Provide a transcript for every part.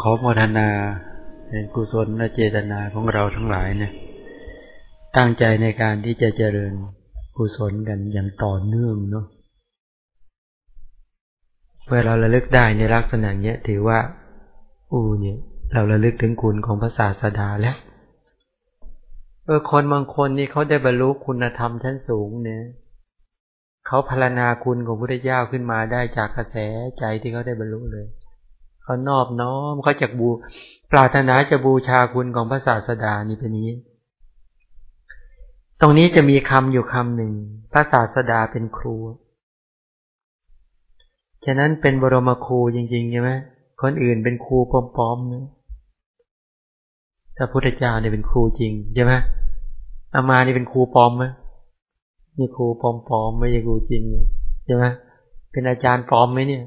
ขอโมทนาเป็นกุศลและเจตนาของเราทั้งหลายเนี่ยตั้งใจในการที่จะเจริญกุศลกันอย่างต่อเนื่องเนาะเมื่อเราระลึกได้ในลักษณะเนี้ยถือว่า อู้เนี่ยเราระลึกถึงคุณของพระศาสดาแล้ว เออคนบางคนนี่เขาได้บรรลุคุณธรรมชั้นสูงเนี่ยเขาพารณาคุณของพระเจ้าขึ้นมาได้จากกระแสใจที่เขาได้บรรลุเลยเขานอบน้อมเขาจะบูปรารถนาจะบูชาคุณของพระศาสดานี่เป็นนี้ ตรงนี้จะมีคำอยู่คำหนึ่งพระศาสดาเป็นครู ฉะนั้นเป็นบรมครูจริงๆใช่ไหมคนอื่นเป็นครูปลอมๆนะ ถ้าพุทธเจ้าเนี่ยเป็นครูจริงใช่ไหมอามานี่เป็นครูปลอมไหมนี่ครูปลอมๆไม่ใช่ครูจริงใช่ไหมเป็นอาจารย์ปลอมไหมเนี่ย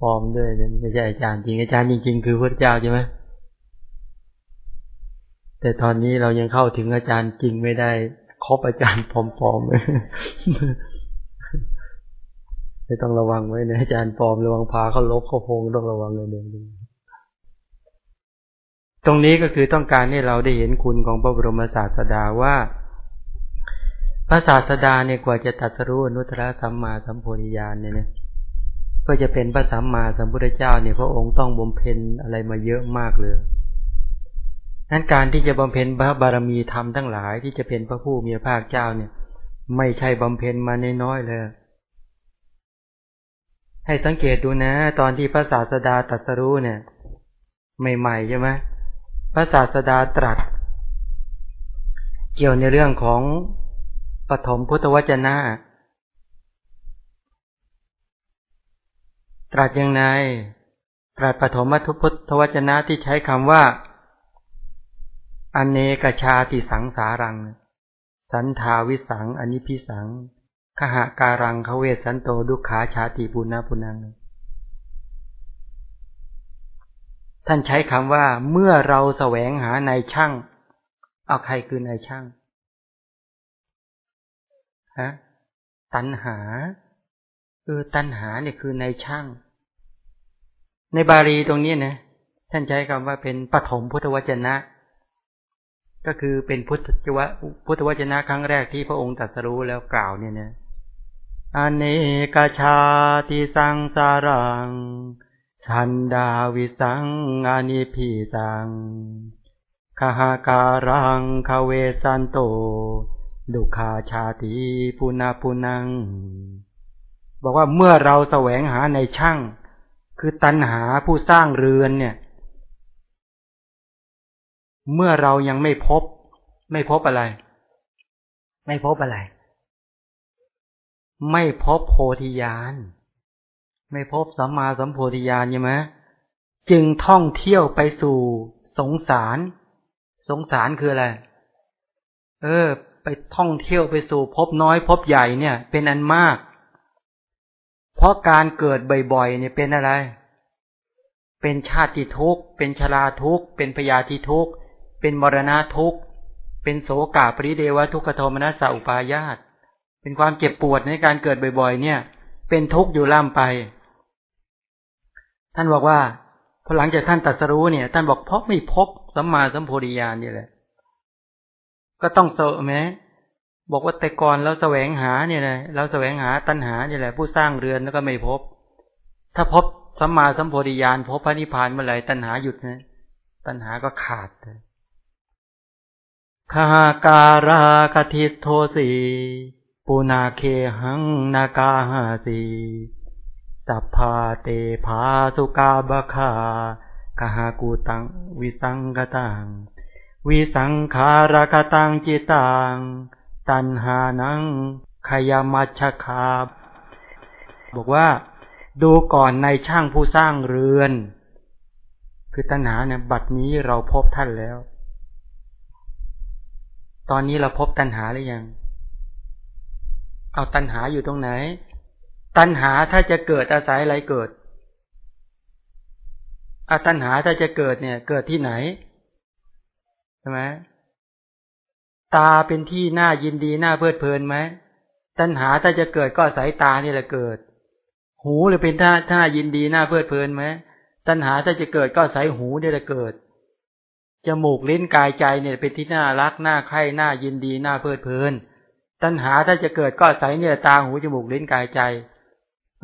ปลอมด้วยนะไม่ใช่อาจารย์จริงอาจารย์จริง ๆ คือพระเจ้าใช่ไหมแต่ตอนนี้เรายังเข้าถึงอาจารย์จริงไม่ได้ครบอาจารย์ปลอมๆเลยไม่ต้องระวังไว้นะอาจารย์ปลอมระวังพาเขาลบเขาพงต้องระวังเลยเดี๋ยว ตรงนี้ก็คือต้องการให้เราได้เห็นคุณของพระบรมศาสดาว่า พระศาสดาเนี่ยกว่าจะตัดสรู้อนุตตรสัมมาสัมโพธิญาณเนี่ยก็จะเป็นพระสัมมาสัมพุทธเจ้าเนี่ยพระองค์ต้องบำเพ็ญอะไรมาเยอะมากเลยนั้นการที่จะบำเพ็ญพระบารมีธรรมทั้งหลาย ที่จะเป็นพระผู้มีพระภาคเจ้าเนี่ย ไม่ใช่บำเพ็ญมาน้อยๆเลย ให้สังเกตดูนะ ตอนที่พระศาสดาตรัสรู้เนี่ย ใหม่ๆใช่ไหม ระศาสดาตรัส เกี่ยวในเรื่องของปฐมพุทธวจนะ ตรัสยังไงตรัสปฐมทุพุทธวจนะที่ใช้คำว่า อเนกชาติสังสารัง สันทาวิสังอนิพิสังขหาการังเขาเวสันโตดุขาชาติปุณณปุนัง ท่านใช้คำว่า เมื่อเราแสวงหาในช่าง เอาใครคือในช่างฮะตัณหาเออตัณหาเนี่ยคือในช่าง ในบาลีตรงนี้นะท่านใช้คำว่าเป็นปฐมพุทธวจนะ ก็คือเป็นพุทธวพุทธวจนะครั้งแรกที่พระองค์ตรัสรู้แล้วกล่าวเนี่ยนะอเนกชาติสังสารัง ชันดาวิสังอานิพีสังคหาการังคาเวสันโต ดุขาชาติปุนาปุนัง บอกว่าเมื่อเราแสวงหาในช่าง คือตัณหาผู้สร้างเรือนเนี่ย เมื่อเรายังไม่พบ ไม่พบอะไร ไม่พบอะไร ไม่พบโพธิญาณ ไม่พบสัมมาสัมโพธิญาณใช่ไหมจึงท่องเที่ยวไปสู่สงสาร สงสารคืออะไร เออ ไปท่องเที่ยวไปสู่พบน้อยพบใหญ่เนี่ย เป็นอันมาก เพราะการเกิดบ่อยๆเนี่ยเป็นอะไร เป็นชาติทุกข์ เป็นชราทุกข์ เป็นพยาธิทุกข์ เป็นมรณะทุกข์ เป็นโสกาปริเดวะทุกขโทมนัสสอุปายาต เป็นความเจ็บปวดในการเกิดบ่อยๆ เนี่ย เป็นทุกข์อยู่ล่ำไป ท่านบอกว่าพอหลังจากท่านตัดสรู้เนี่ย ท่านบอกเพราะไม่พบสัมมาสัมโพธิญาณนี่แหละ ก็ต้องโซแม้บอกว่าแต่ก่อนเราแสวงหาเนี่ยนะเราแสวงหาตัณหาเนี่ยแหละ ผู้สร้างเรือนแล้วก็ไม่พบ ถ้าพบสัมมาสัมโพธิญาณพบพระนิพพานเมื่อไหร่ตัณหาหยุดนะตัณหาก็ขาดคาการากทิโทสี ปูนาเคหังนากาหาสี สัพพาเตภาสุกาบคากหากูตังวิสังกตังวิสังขารกตังจิตังตันหานังขยามัชคาบอกว่าดูก่อนในช่างผู้สร้างเรือน คือตัณหาเนี่ยบัดนี้เราพบท่านแล้ว ตอนนี้เราพบตัณหาหรือยัง เอาตัณหาอยู่ตรงไหน ตัณหาถ้าจะเกิดอาศัยอะไรเกิดอาตัณหาถ้าจะเกิดเนี่ย เกิดที่ไหนใช่ไหมตาเป็นที่น่ายินดีน่าเพลิดเพลินไหมตัณหาถ้าจะเกิดก็สาศัยตานี่แหละเกิด หูหรือเป็นท่าท่ายินดีน่าเพลิดเพลินไหมตัณหาถ้าจะเกิดก็สาศัยหูนี่แหละเกิดจมูกลิ้นกายใจเนี่ยเป็นที่น่ารักน่าใคร่น่ายินดีน่าเพลิดเพลิน ตัณหาถ้าจะเกิดก็สาศัยเนี่ยตาหูจมูกลิ้นกายใจ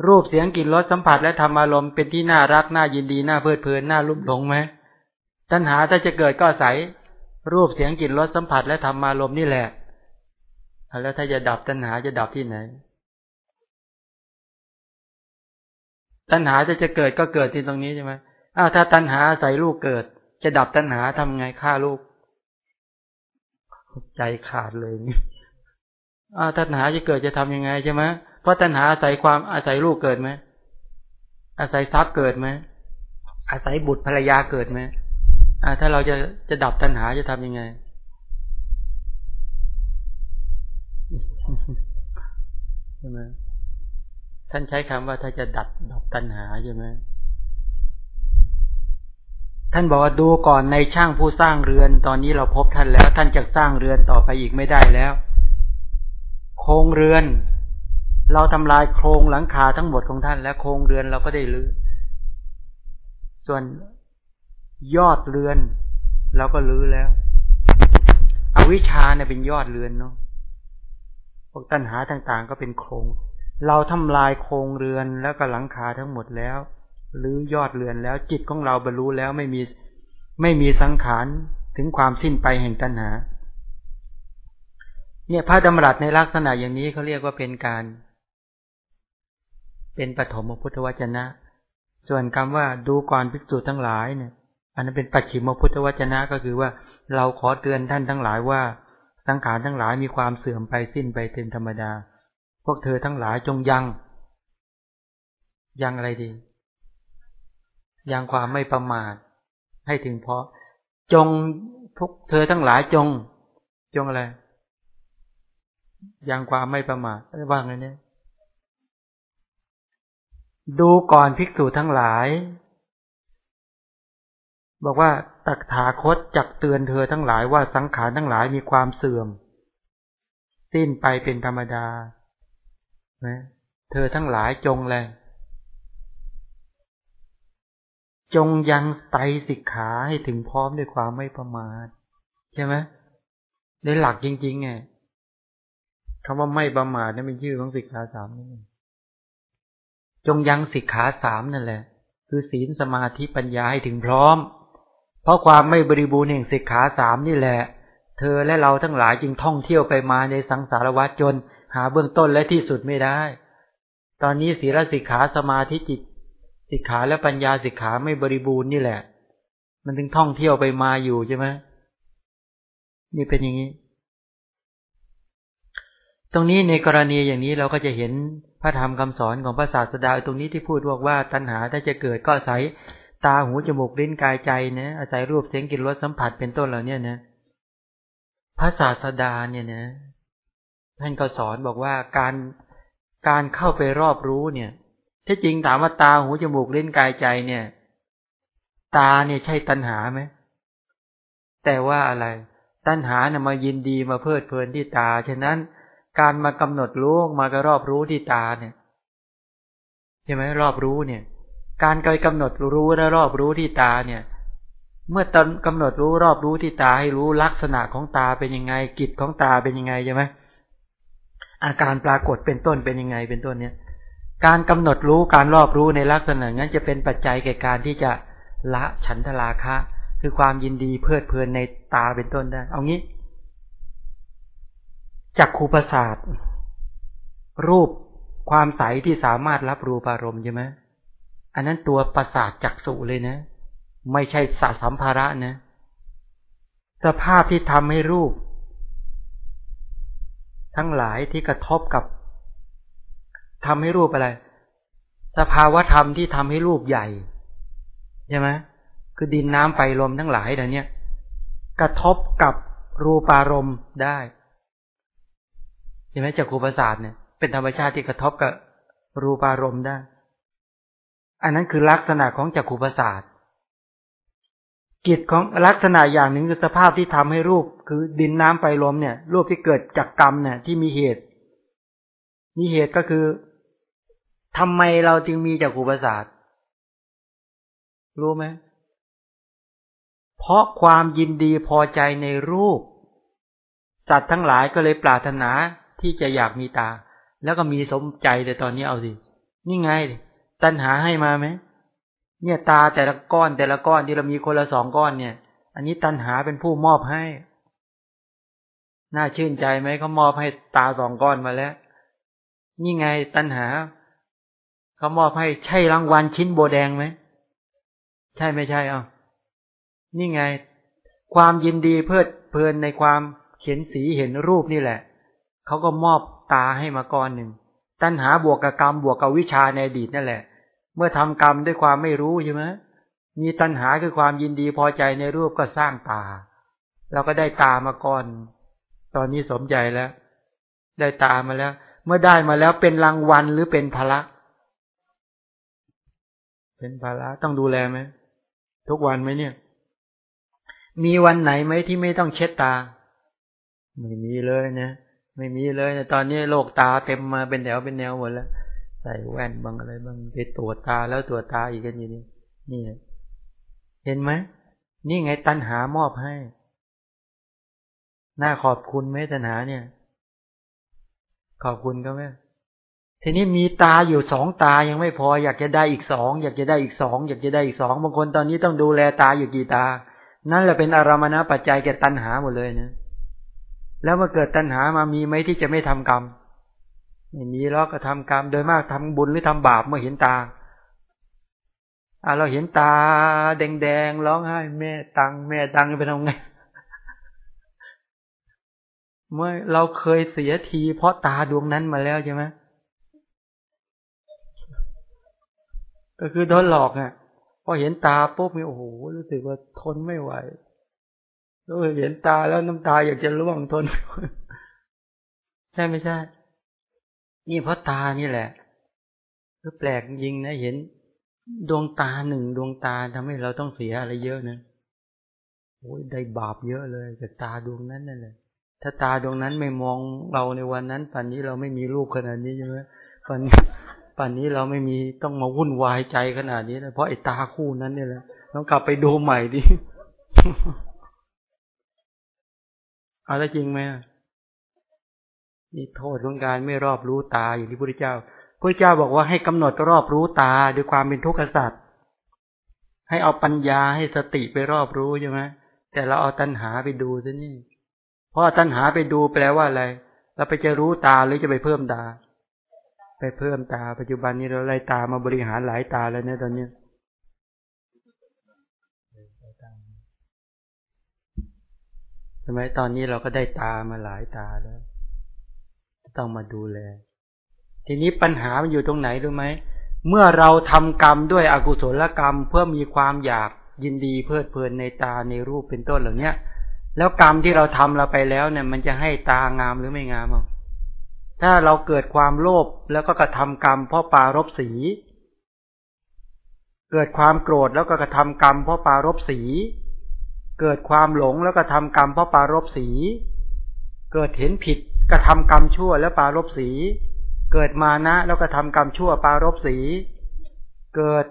รูปเสียงกลิ่นรสสัมผัสและธรรมอารมณ์เป็นที่น่ารักน่ายินดีน่าเพลิดเพลินน่าลุ่มหลงไหมตัณหาถ้าจะเกิดก็สายรูปเสียงกลิ่นรสสัมผัสและธรรมารมณ์นี่แหละแล้วถ้าจะดับตัณหาจะดับที่ไหน ตัณหาจะจะเกิดก็เกิดที่ตรงนี้ใช่ไหมอ้าวถ้าตัณหาใส่ลูกเกิด จะดับตัณหาทำไงฆ่าลูก ใจขาดเลยนี่อ้าวตัณหาจะเกิดจะทํำยังไงใช่ไหม เพราะตัณหาอาศัยความอาศัยลูกเกิดไหมอาศัยทรัพย์เกิดไหมอาศัยบุตรภรรยาเกิดไหมอ่าถ้าเราจะจะดับตัณหาจะทำยังไง ใช่ไหมท่านใช้คำว่าถ้าจะดับดับตัณหาใช่ไหมท่านบอกว่าดูก่อนในช่างผู้สร้างเรือน ตอนนี้เราพบท่านแล้ว ท่านจะสร้างเรือนต่อไปอีกไม่ได้แล้ว โครงเรือน เราทำลายโครงหลังคาทั้งหมดของท่าน แล้วโครงเรือนเราก็ได้ลื้อส่วนยอดเรือนเราก็ลื้อแล้ว อวิชชาเนี่ยเป็นยอดเรือนเนาะพวกตัณหาต่าง ๆ ก็เป็นโครง เราทำลายโครงเรือนแล้วก็หลังคาทั้งหมดแล้วหรือยอดเรือนแล้วจิตของเราบรรลุแล้วไม่มีไม่มีสังขารถึงความสิ้นไปแห่งตัณหา เนี่ยพระดำรัสในลักษณะอย่างนี้เขาเรียกว่าเป็นการ เป็นปฐมพุทธวจนะ ส่วนคำว่าดูก่อนภิกษุทั้งหลายเนี่ย อันนั้นเป็นปัจฉิมพุทธวจนะก็คือว่าเราขอเตือนท่านทั้งหลายว่า สังขารทั้งหลายมีความเสื่อมไปสิ้นไปเป็นธรรมดา พวกเธอทั้งหลายจงยัง ยังอะไรดี ยังความไม่ประมาท ให้ถึงเพราะ จงทุกเธอทั้งหลายจง จงอะไรยังความไม่ประมาทว่าไงเนี่ย ดูก่อนภิกษุทั้งหลาย บอกว่าตักถาคตจักเตือนเธอทั้งหลายว่าสังขารทั้งหลายมีความเสื่อม สิ้นไปเป็นธรรมดานะเธอทั้งหลายจงเลยจงยังไตสิกขาให้ถึงพร้อมด้วยความไม่ประมาทใช่ไหมในหลักจริงๆไงคำว่าไม่ประมาทนี่เป็นชื่อของสิกขาสามนี่ จงยังสิกขาสามนั่นแหละ คือศีลสมาธิปัญญาให้ถึงพร้อม เพราะความไม่บริบูรณ์แห่งสิกขาสามนี่แหละ เธอและเราทั้งหลายจึงท่องเที่ยวไปมาในสังสารวัฏจน หาเบื้องต้นและที่สุดไม่ได้ ตอนนี้ศีลสิกขาสมาธิจิต สิกขาและปัญญาสิกขาไม่บริบูรณ์นี่แหละ มันถึงท่องเที่ยวไปมาอยู่ใช่ไหมนี่เป็นอย่างนี้ ตรงนี้ในกรณีอย่างนี้เราก็จะเห็น พระธรรมคำสอนของพระศาสดาตรงนี้ที่พูดบอกว่าตัณหาถ้าจะเกิดก็อาศัยตาหูจมูกลิ้นกายใจนะอาศัยรูปเสียงกลิ่นรสสัมผัสเป็นต้นเหล่านี้นะพระศาสดาเนี่ยนะ ท่านก็สอนบอกว่าการการเข้าไปรอบรู้เนี่ยที่จริงถามว่าตาหูจมูกลิ้นกายใจเนี่ย ตาเนี่ยใช่ตัณหาไหมแต่ว่าอะไร ตัณหาเนี่ยมายินดีมาเพลิดเพลินที่ตาฉะนั้น การมากำหนดรู้มาก็รอบรู้ที่ตาเนี่ยใช่ไหมรอบรู้เนี่ย การไปกำหนดรู้และรอบรู้ที่ตาเนี่ย เมื่อตอนกำหนดรู้รอบรู้ที่ตาให้รู้ลักษณะของตาเป็นยังไง กิจของตาเป็นยังไงใช่ไหมอาการปรากฏเป็นต้นเป็นยังไงเป็นต้นเนี่ย การกำหนดรู้การรอบรู้ในลักษณะนั้นจะเป็นปัจจัยแก่การที่จะละฉันทราคะ คือความยินดีเพลิดเพลินในตาเป็นต้นได้ เอางี้ จักขูประสาท รูปความใสที่สามารถรับรู้อารมณ์ใช่ไหมอันนั้นตัวประสาทจักสุเลยนะ ไม่ใช่สาสัมภาระนะ สภาพที่ทำให้รูป ทั้งหลายที่กระทบกับทำให้รูปอะไร สภาวะธรรมที่ทำให้รูปใหญ่ใช่ไหมคือดินน้ำไฟลมทั้งหลายเดี๋ยวนี้กระทบกับรูปารมณ์ได้ เห็นไหมจักรูประสาทเนี่ยเป็นธรรมชาติที่กระทบกับรูปารมณ์ได้ อันนั้นคือลักษณะของจักรูประสาทกิจของลักษณะอย่างหนึ่งคือสภาพที่ทำให้รูป คือดินน้ำไฟลมเนี่ยรูปที่เกิดจากกรรมเนี่ยที่มีเหตุ มีเหตุก็คือทำไมเราจึงมีจักรูประสาทรู้ไหมเพราะความยินดีพอใจในรูป สัตว์ทั้งหลายก็เลยปรารถนา ที่จะอยากมีตา แล้วก็มีสมใจแต่ตอนนี้เอาสินี่ไง ตัณหาให้มาไหมเนี่ยตาแต่ละก้อนแต่ละก้อนที่เรามีคนละสองก้อนเนี่ย อันนี้ตัณหาเป็นผู้มอบให้ น่าชื่นใจไหมเขามอบให้ตาสองก้อนมาแล้ว นี่ไงตัณหาเขามอบให้ใช่รางวัลชิ้นโบแดงไหมใช่ไม่ใช่อะนี่ไง ความยินดีเพลิดเพลินในความเห็นสีเห็นรูปนี่แหละ เขาก็มอบตาให้มาก้อนหนึ่ง ตัณหาบวกกับกรรมบวกกับวิชาในอดีตนั่นแหละ เมื่อทำกรรมด้วยความไม่รู้ใช่ไหมมีตัณหาคือความยินดีพอใจในรูปก็สร้างตา เราก็ได้ตามาก่อน ตอนนี้สมใจแล้ว ได้ตามาแล้ว เมื่อได้มาแล้วเป็นรางวัลหรือเป็นภาระเป็นภาระต้องดูแลไหมทุกวันไหมเนี่ย มีวันไหนไหมที่ไม่ต้องเช็ดตา ไม่มีเลยนะ ไม่มีเลยนะตอนนี้โรคตาเต็มมาเป็นแถวเป็นแนวหมดแล้ว ใส่แว่นบางอะไรบางไปตรวจตาแล้วตรวจตาอีกกันอยู่นี่นี่เห็นไหมนี่ไงตันหามอบให้ น่าขอบคุณไหมตันหาเนี่ย ขอบคุณก็ไหมทีนี้มีตาอยู่สองตายังไม่พอ อยากจะได้อีกสองอยากจะได้อีกสองอยากจะได้อีกสองบางคนตอนนี้ต้องดูแลตาอยู่กี่ตา นั่นแหละเป็นอารมณะปัจจัยแก่ตัณหาหมดเลยนะ แล้วมาเกิดตัณหามามีไหมที่จะไม่ทำกรรมไม่มีแล้วก็ทำกรรมโดยมากทำบุญหรือทำบาปเมื่อเห็นตาอ่าเราเห็นตา แดงๆร้องไห้แม่ตังแม่ตังเป็นยังไงเมื่อเราเคยเสียทีเพราะตาดวงนั้นมาแล้วใช่ไหมก็คือโดนหลอกอะพอเห็นตาปุ๊บมีโอ้โหรู้สึกว่าทนไม่ไหว แล้เห็นตาแล้วน้ำตาอยากจะร่วงทน ใช่ไม่ใช่ นี่เพราะตานี่แหละก็แปลกจริงนะเห็น ดวงตาหนึ่งดวงตาทำให้เราต้องเสียอะไรเยอะนะโอ้ยได้บาปเยอะเลยจากตาดวงนั้นนั่นแหละถ้าตาดวงนั้นไม่มองเราในวันนั้นป่านนี้เราไม่มีลูกขนาดนี้ใช่ไหมป่านป่านนี้เราไม่มีต้องมาวุ่นวายใจขนาดนี้นะเพราะไอ้ตาคู่นั้นเนี่ยแหละต้องกลับไปดูใหม่ดิ เอะไรจริงไหมนี่โทษของการไม่รอบรู้ตาอย่างที่พระพุทธเจ้าพระพุทธเจ้าบอกว่าให้กำหนดรอบรู้ตาด้วยความเป็นทุกข์สัตว์ให้เอาปัญญาให้สติไปรอบรู้ใช่ไหมแต่เราเอาตัณหาไปดูซะนี่เพราะตัณหาไปดูแปลว่าอะไรเราไปจะรู้ตาหรือจะไปเพิ่มตา ไปเพิ่มตา ปัจจุบันนี้เราไล่ตามาบริหารหลายตาแล้วเนะตอนนี้ ใช่ไหมตอนนี้เราก็ได้ตามาหลายตาแล้ว ต้องมาดูแล ทีนี้ปัญหามันอยู่ตรงไหนรู้ไหมเมื่อเราทำกรรมด้วยอกุศลกรรมเพื่อมีความอยากยินดีเพลิดเพลินในตาในรูปเป็นต้นเหล่านี้แล้วกรรมที่เราทำเราไปแล้วเนี่ย มันจะให้ตางามหรือไม่งามอะถ้าเราเกิดความโลภแล้วก็กระทำกรรมเพราะปารบสี เกิดความโกรธแล้วก็กระทำกรรมเพราะปารบสี เกิดความหลงแล้วก็ทำกรรมเพราะปารบสี เกิดเห็นผิดกระทำกรรมชั่วแล้วปารบสี เกิดมานะแล้วก็ทำกรรมชั่วปารบสี เกิด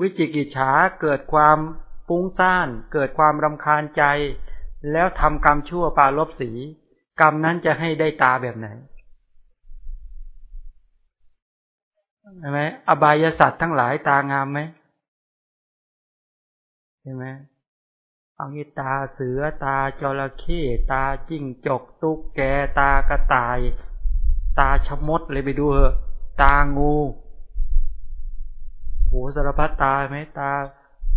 วิจิกิจฉาเกิดความปุ้งซ่าน เกิดความรำคาญใจ แล้วทำกรรมชั่วปารบสี กรรมนั้นจะให้ได้ตาแบบไหนใช่ไหมอบายสัตว์ทั้งหลายตางามไหม ใช่ไหมเอางี้ตาเสือตาจระเข้ตาจิ้งจกตุ๊กแกตากระต่าย ตาชมดเลยไปดูเหอะ ตางูโหสารพัดตาไหมตา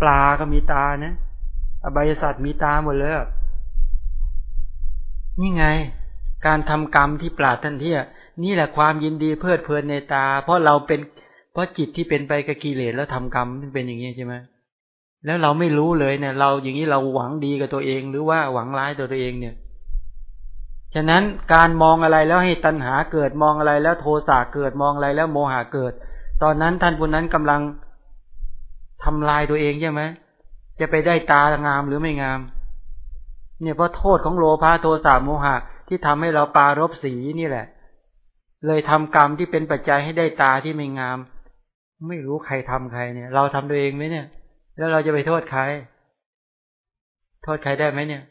ปลาก็มีตานะอบายสัตว์มีตาหมดเลยนี่ไง การทำกรรมที่ปราดท่านที่นี่แหละความยินดีเพลิดเพลินในตา เพราะเราเป็นเพราะจิตที่เป็นไปกับกิเลสแล้วทำกรรมเป็นอย่างนี้ใช่ไหม แล้วเราไม่รู้เลยเนี่ย เราอย่างนี้เราหวังดีกับตัวเอง หรือว่าหวังร้ายตัวตัวเองเนี่ย ฉะนั้นการมองอะไรแล้วให้ตัณหาเกิดมองอะไรแล้วโทสะเกิดมองอะไรแล้วโมหะเกิด ตอนนั้นท่านผู้นั้นกำลังทำลายตัวเองใช่ไหมจะไปได้ตางามหรือไม่งาม เนี่ยเพราะโทษของโลภะโทสะโมหะ ที่ทำให้เราปารบสีนี่แหละ เลยทำกรรมที่เป็นปัจจัยให้ได้ตาที่ไม่งาม ไม่รู้ใครทำใครเนี่ย เราทำตัวเองไหมเนี่ย แล้วเราจะไปโทษใคร โทษใครได้ไหมเนี่ย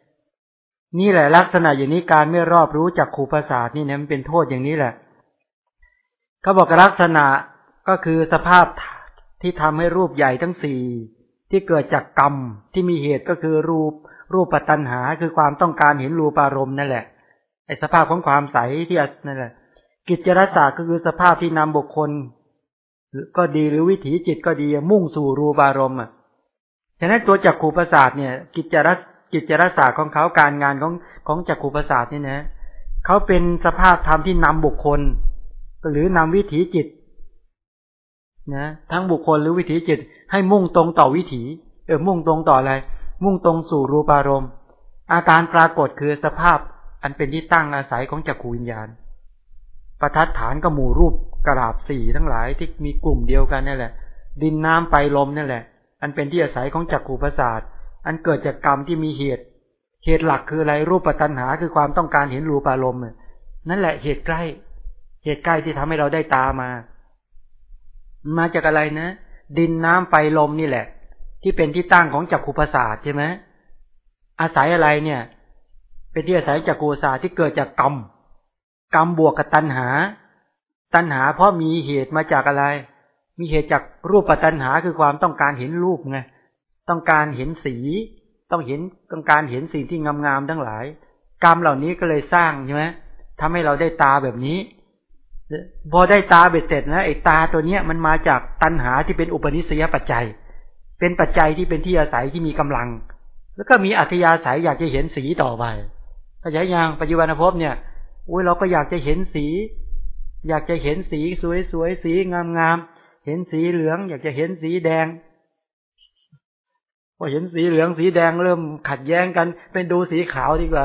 นี่แหละลักษณะอย่างนี้การไม่รอบรู้จากขูประสาทนี่เนี่ยมันเป็นโทษอย่างนี้แหละเขาบอกลักษณะก็คือสภาพที่ทำให้รูปใหญ่ทั้งสี่ที่เกิดจากกรรมที่มีเหตุก็คือรูปรูปปัตตัญหาคือความต้องการเห็นรูปอารมณ์นั่นแหละไอสภาพของความใสที่นั่นแหละ กิจรศาสาก็คือสภาพที่นำบุคคลก็ดีหรือวิถีจิตก็ดีมุ่งสู่รูปอารมณ์อะ ฉะนั้นตัวจักขูประสาทเนี่ย กิจรสกิจรสาของเขาการงานของของจักขูประสาทนี่นะเขาเป็นสภาพธรรมที่นำบุคคล หรือนำวิถีจิตนะทั้งบุคคลหรือวิถีจิต ให้มุ่งตรงต่อวิถีเออมุ่งตรงต่ออะไร มุ่งตรงสู่รูปารมณ์ อาการปรากฏคือสภาพอันเป็นที่ตั้งอาศัยของจักรวิญญาณ ประทัดฐานกับหมู่รูปกราบสี่ทั้งหลายที่มีกลุ่มเดียวกันนั่นแหละ ดินน้ำไปลมนั่นแหละ อันเป็นที่อาศัยของจักรูประสาทอันเกิดจากกรรมที่มีเหตุ เหตุหลักคืออะไรรูปปัตนหาคือความต้องการเห็นรูปอารมณ์นั่นแหละเหตุใกล้ เหตุใกล้ที่ทำให้เราได้ตามา มาจากอะไรนะ ดินน้ำไฟลมนี่แหละ ที่เป็นที่ตั้งของจักรคูประสาทใช่ไหมอาศัยอะไรเนี่ย เป็นที่อาศัยจักรคูประสาทที่เกิดจากกรรมกรรมบวกกับตัณหา ตัณหาเพราะมีเหตุมาจากอะไร มีเหตุจากรูปปัตัณหาคือความต้องการเห็นรูปไงต้องการเห็นสี ต้องเห็นต้องการเห็นสิ่งที่งามๆทั้งหลาย กรรมเหล่านี้ก็เลยสร้างใช่ไหมทำให้เราได้ตาแบบนี้ พอได้ตาเบ็ดเสร็จนะไอ้ตาตัวเนี้ยมันมาจากตัณหาที่เป็นอุปนิสัยปัจจัย เป็นปัจจัยที่เป็นที่อาศัยที่มีกำลัง แล้วก็มีอัธยาศัยอยากจะเห็นสีต่อไปขยายยางปัจจุบันภพเนี่ยอุ้ยเราก็อยากจะเห็นสี อยากจะเห็นสีสวยๆสีงามๆ เห็นสีเหลือง อยากจะเห็นสีแดง พอเห็นสีเหลืองสีแดงเริ่มขัดแย้งกัน เป็นดูสีขาวดีกว่า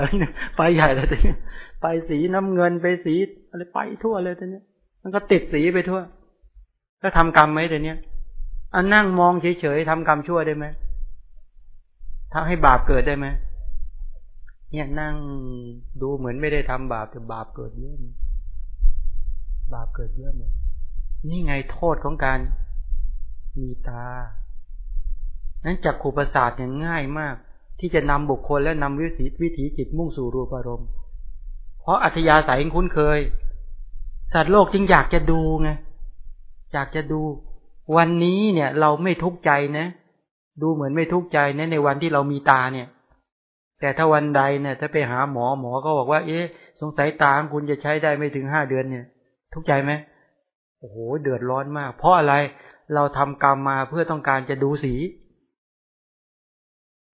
ไปใหญ่แล้วทีนี้ไปสีน้ำเงินไปสีอะไรไปทั่วเลยทีนี้มันก็ติดสีไปทั่วก็ทำกรรมไหมทีนี้อันนั่งมองเฉยๆทำกรรมชั่วได้ไหมทำให้บาปเกิดได้ไหมเนี่ยนั่งดูเหมือนไม่ได้ทำบาปแต่บาปเกิดเยอะบาปเกิดเยอะเลย นี่ไงโทษของการมีตา นั้นจักขูประสาทเนี่ยง่ายมาก ที่จะนำบุคคลและนำวิถีวิถีจิตมุ่งสู่รูปอารมณ์ เพราะอัธยาศัยคุ้นเคย สัตว์โลกจึงอยากจะดูไง อยากจะดู วันนี้เนี่ย เราไม่ทุกข์ใจนะ ดูเหมือนไม่ทุกข์ใจนะในวันที่เรามีตาเนี่ย แต่ถ้าวันใดเนี่ย ถ้าไปหาหมอหมอก็บอกว่า เอ๊ะ สงสัยตาของคุณจะใช้ได้ไม่ถึงห้าเดือนเนี่ย ทุกข์ใจไหม โอ้โหเดือดร้อนมาก เพราะอะไรเราทำกรรมมาเพื่อต้องการจะดูสี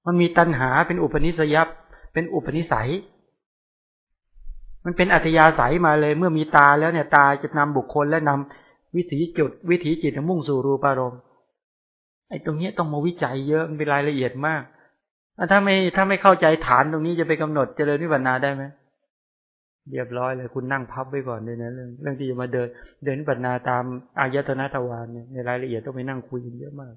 มันมีตัณหาเป็นอุปนิสัยเป็นอุปนิสัย มันเป็นอัธยาศัยมาเลย เมื่อมีตาแล้วเนี่ย ตาจะนำบุคคลและนำวิถีจุด วิถีจิตมุ่งสู่รูปารมณ์ไอ้ตรงนี้ต้องมาวิจัยเยอะมันเป็นรายละเอียดมากถ้าไม่ถ้าไม่เข้าใจฐานตรงนี้จะไปกำหนดเจริญวิปัสนาได้ไหม เรียบร้อยเลยคุณนั่งพับไว้ก่อนเลยนะเรื่องเรื่องที่จะมาเดิน เดินปัสนาตามอายตนะทวารเนี่ยในรายละเอียดต้องไปนั่งคุยกันเยอะมาก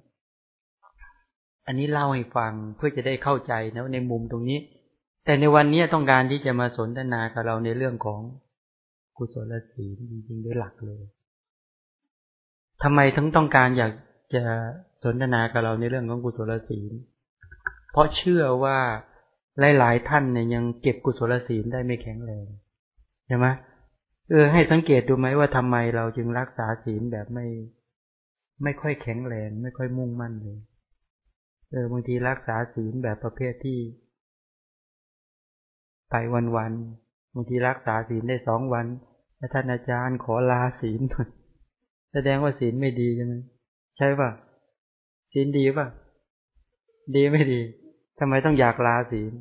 อันนี้เล่าให้ฟังเพื่อจะได้เข้าใจนะในมุมตรงนี้ แต่ในวันนี้ต้องการที่จะมาสนทนากับเราในเรื่องของกุศลศีลจริงๆด้วยหลักเลยทำไมทั้งต้องการอยากจะสนทนากับเราในเรื่องของกุศลศีล เพราะเชื่อว่าหลายๆท่านเนี่ยยังเก็บกุศลศีลได้ไม่แข็งแรง ใช่ไหมเออ ให้สังเกตดูไหมว่าทำไมเราจึงรักษาศีลแบบไม่ ไม่ค่อยแข็งแรงไม่ค่อยมุ่งมั่นเลยเออบางทีรักษาศีลแบบประเภทที่ ไปวันวันบางทีรักษาศีลได้สองวันแล้วท่านอาจารย์ขอลาศีลหน่อยแสดงว่าศีลไม่ดีใช่ไหมใช่ป่ะศีลดีป่ะ ดีไม่ดีทำไมต้องอยากลาศีล